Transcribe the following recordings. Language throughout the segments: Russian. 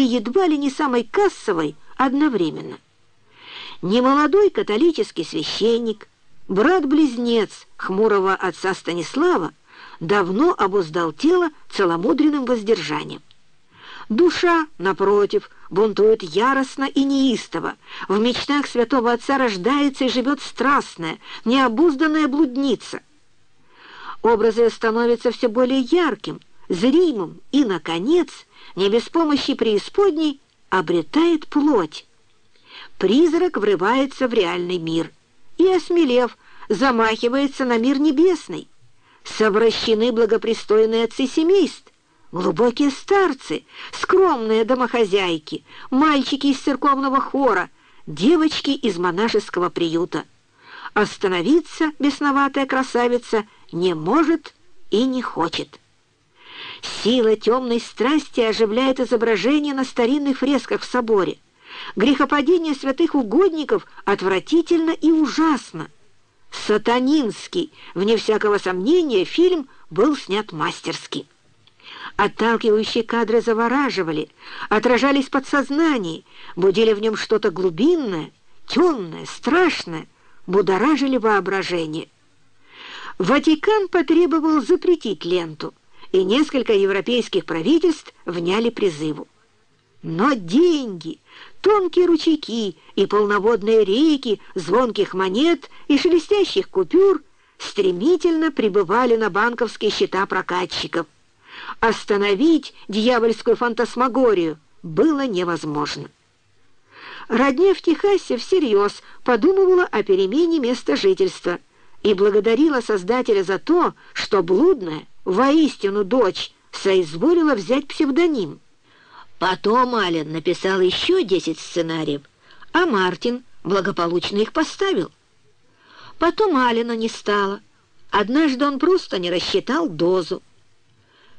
и едва ли не самой кассовой одновременно. Немолодой католический священник, брат-близнец хмурого отца Станислава, давно обуздал тело целомудренным воздержанием. Душа, напротив, бунтует яростно и неистово. В мечтах святого отца рождается и живет страстная, необузданная блудница. Образы становятся все более ярким, зримым и, наконец, не без помощи преисподней, обретает плоть. Призрак врывается в реальный мир и, осмелев, замахивается на мир небесный. Совращены благопристойные отцы семейств, глубокие старцы, скромные домохозяйки, мальчики из церковного хора, девочки из монашеского приюта. Остановиться бесноватая красавица не может и не хочет. Сила темной страсти оживляет изображение на старинных фресках в соборе. Грехопадение святых угодников отвратительно и ужасно. Сатанинский, вне всякого сомнения, фильм был снят мастерски. Отталкивающие кадры завораживали, отражались в подсознании, будили в нем что-то глубинное, темное, страшное, будоражили воображение. Ватикан потребовал запретить ленту, и несколько европейских правительств вняли призыву. Но деньги, тонкие ручейки и полноводные реки звонких монет и шелестящих купюр стремительно прибывали на банковские счета прокатчиков. Остановить дьявольскую фантасмагорию было невозможно. Родня в Техасе всерьез подумывала о перемене места жительства и благодарила Создателя за то, что блудная, воистину дочь, соизволила взять псевдоним. Потом Ален написал еще десять сценариев, а Мартин благополучно их поставил. Потом Алина не стало. Однажды он просто не рассчитал дозу.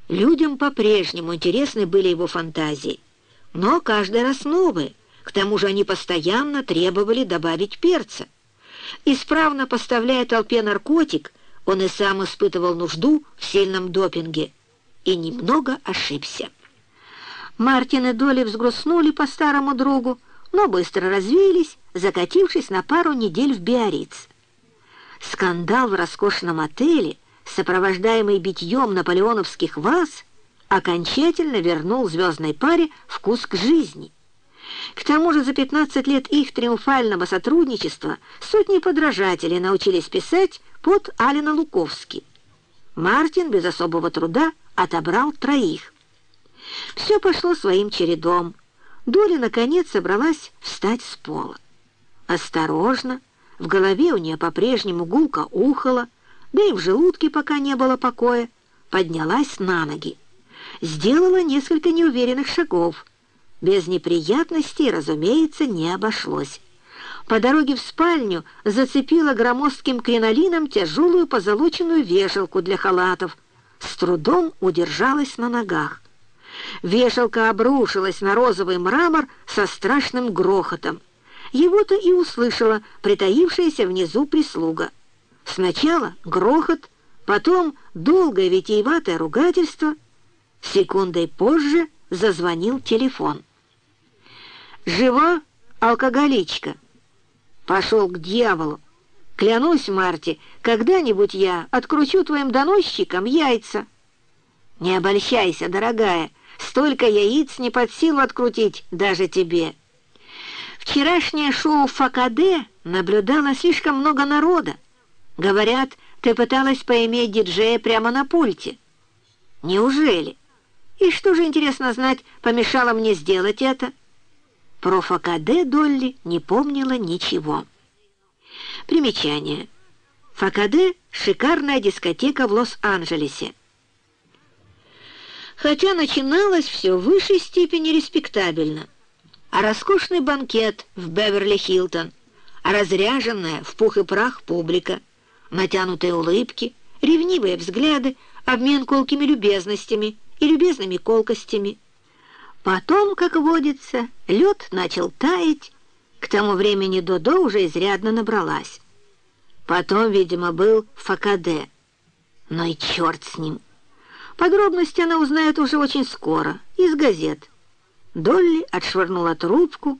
Людям по-прежнему интересны были его фантазии, но каждый раз новые. К тому же они постоянно требовали добавить перца. Исправно поставляя толпе наркотик, он и сам испытывал нужду в сильном допинге и немного ошибся. Мартин и Доли взгрустнули по старому другу, но быстро развеялись, закатившись на пару недель в Биарриц. Скандал в роскошном отеле, сопровождаемый битьем наполеоновских ваз, окончательно вернул звездной паре вкус к жизни. К тому же за 15 лет их триумфального сотрудничества сотни подражателей научились писать под Алина Луковски. Мартин без особого труда отобрал троих. Все пошло своим чередом. Доля, наконец, собралась встать с пола. Осторожно, в голове у нее по-прежнему гулко ухала, да и в желудке пока не было покоя, поднялась на ноги. Сделала несколько неуверенных шагов. Без неприятностей, разумеется, не обошлось. По дороге в спальню зацепила громоздким кринолином тяжелую позолоченную вешалку для халатов. С трудом удержалась на ногах. Вешалка обрушилась на розовый мрамор со страшным грохотом. Его-то и услышала притаившаяся внизу прислуга. Сначала грохот, потом долгое витиеватое ругательство. Секундой позже зазвонил телефон. «Жива алкоголичка?» «Пошел к дьяволу! Клянусь, Марти, когда-нибудь я откручу твоим доносчикам яйца!» «Не обольщайся, дорогая!» Столько яиц не под силу открутить даже тебе. Вчерашнее шоу Факаде наблюдало слишком много народа. Говорят, ты пыталась поиметь диджея прямо на пульте. Неужели? И что же, интересно знать, помешало мне сделать это? Про Факаде Долли не помнила ничего. Примечание. Факаде — шикарная дискотека в Лос-Анджелесе хотя начиналось все в высшей степени респектабельно. А роскошный банкет в Беверли-Хилтон, а разряженная в пух и прах публика, натянутые улыбки, ревнивые взгляды, обмен колкими любезностями и любезными колкостями. Потом, как водится, лед начал таять, к тому времени Додо уже изрядно набралась. Потом, видимо, был Факаде. Но и черт с ним! Подробности она узнает уже очень скоро, из газет. Долли отшвырнула трубку